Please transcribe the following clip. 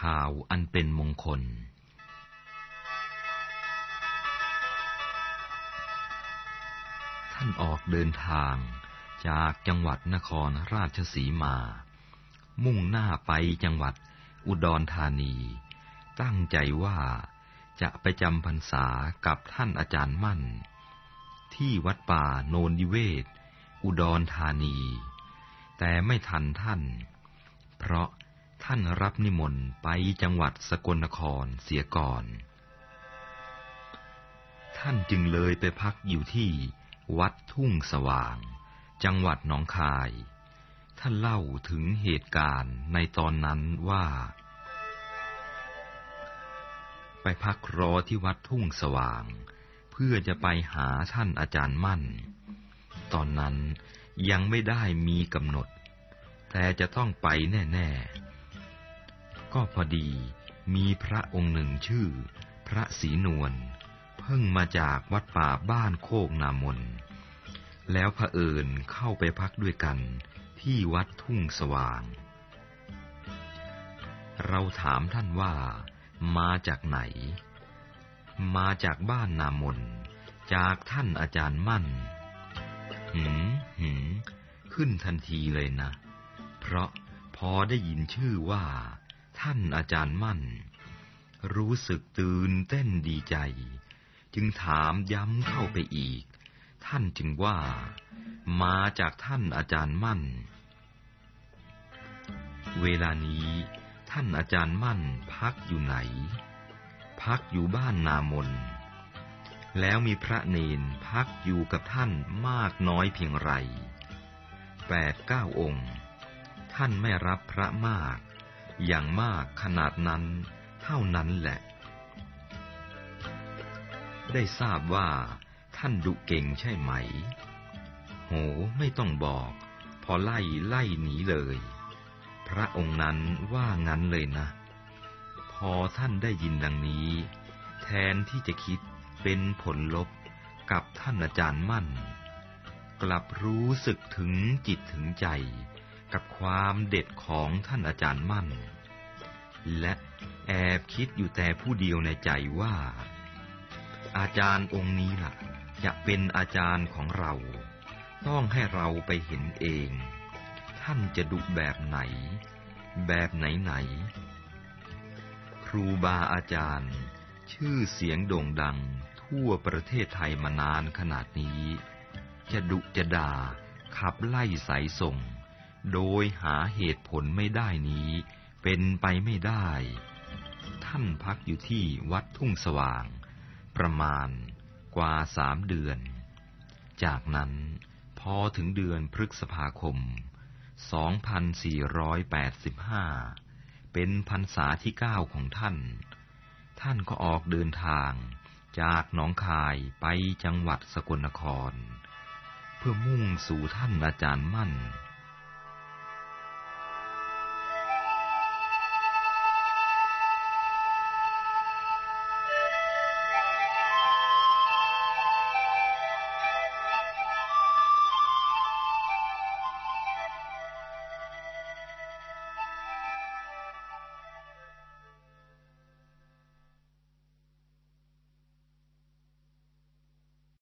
ข่าวอันเป็นมงคล ท่านออกเดินทางจากจังหวัดนครราชสีมา มุ่งหน้าไปจังหวัดอุดรธานี ตั้งใจว่าจะไปจำพรรษากับท่านอาจารย์มั่น ที่วัดป่าโนนดิเวศ อุดรธานี แต่ไม่ทันท่าน เพราะ ท่านรับนิมนต์ไปจังหวัดสกลนครเสียก่อน ท่านจึงเลยไปพักอยู่ที่วัดทุ่งสว่าง จังหวัดหนองคาย ท่านเล่าถึงเหตุการณ์ในตอนนั้นว่า ไปพักรอที่วัดทุ่งสว่าง เพื่อจะไปหาท่านอาจารย์มั่น ตอนนั้นยังไม่ได้มีกำหนดแต่จะต้องไปแน่ ๆ ก็พอดีมีพระองค์หนึ่งชื่อ พระศรีนวลเพิ่งมาจากวัดป่าบ้านโคกนามน แล้วพระเอิญเข้าไปพักด้วยกันที่วัดทุ่งสว่าง เราถามท่านว่ามาจากไหน มาจากบ้านนามน จากท่านอาจารย์มั่น หืมหืมขึ้นทันทีเลยนะ เพราะพอได้ยินชื่อว่า ท่านอาจารย์มั่น รู้สึกตื่นเต้นดีใจ จึงถามย้ำเข้าไปอีก ท่านจึงว่า มาจากท่านอาจารย์มั่น เวลานี้ท่านอาจารย์มั่นพักอยู่ไหน พักอยู่บ้านนามน แล้วมีพระเนนพักอยู่กับท่านมากน้อยเพียงไรแปดเก้าองค์ ท่านไม่รับพระมาก อย่างมากขนาดนั้น เท่านั้นแหละ ได้ทราบว่าท่านดุเก่งใช่ไหม โหไม่ต้องบอก พอไล่ไล่หนีเลย พระองค์นั้นว่างั้นเลยนะ พอท่านได้ยินดังนี้ แทนที่จะคิดเป็นผลลบกับท่านอาจารย์มั่น กลับรู้สึกถึงจิตถึงใจ กับความเด็ดของท่านอาจารย์มั่น และแอบคิดอยู่แต่ผู้เดียวในใจว่า อาจารย์องค์นี้ล่ะ จะเป็นอาจารย์ของเรา ต้องให้เราไปเห็นเอง ท่านจะดุแบบไหน แบบไหนไหน ครูบาอาจารย์ ชื่อเสียงโด่งดังทั่วประเทศไทยมานานขนาดนี้ จะดุจะด่าขับไล่สายส่ง โดยหาเหตุผลไม่ได้นี้ เป็นไปไม่ได้ ท่านพักอยู่ที่วัดทุ่งสว่าง ประมาณกว่าสามเดือน จากนั้นพอถึงเดือนพฤษภาคม 2485 เป็นพรรษาที่เก้าของท่าน ท่านก็ออกเดินทางจากหนองคายไปจังหวัดสกลนคร เพื่อมุ่งสู่ท่านอาจารย์มั่น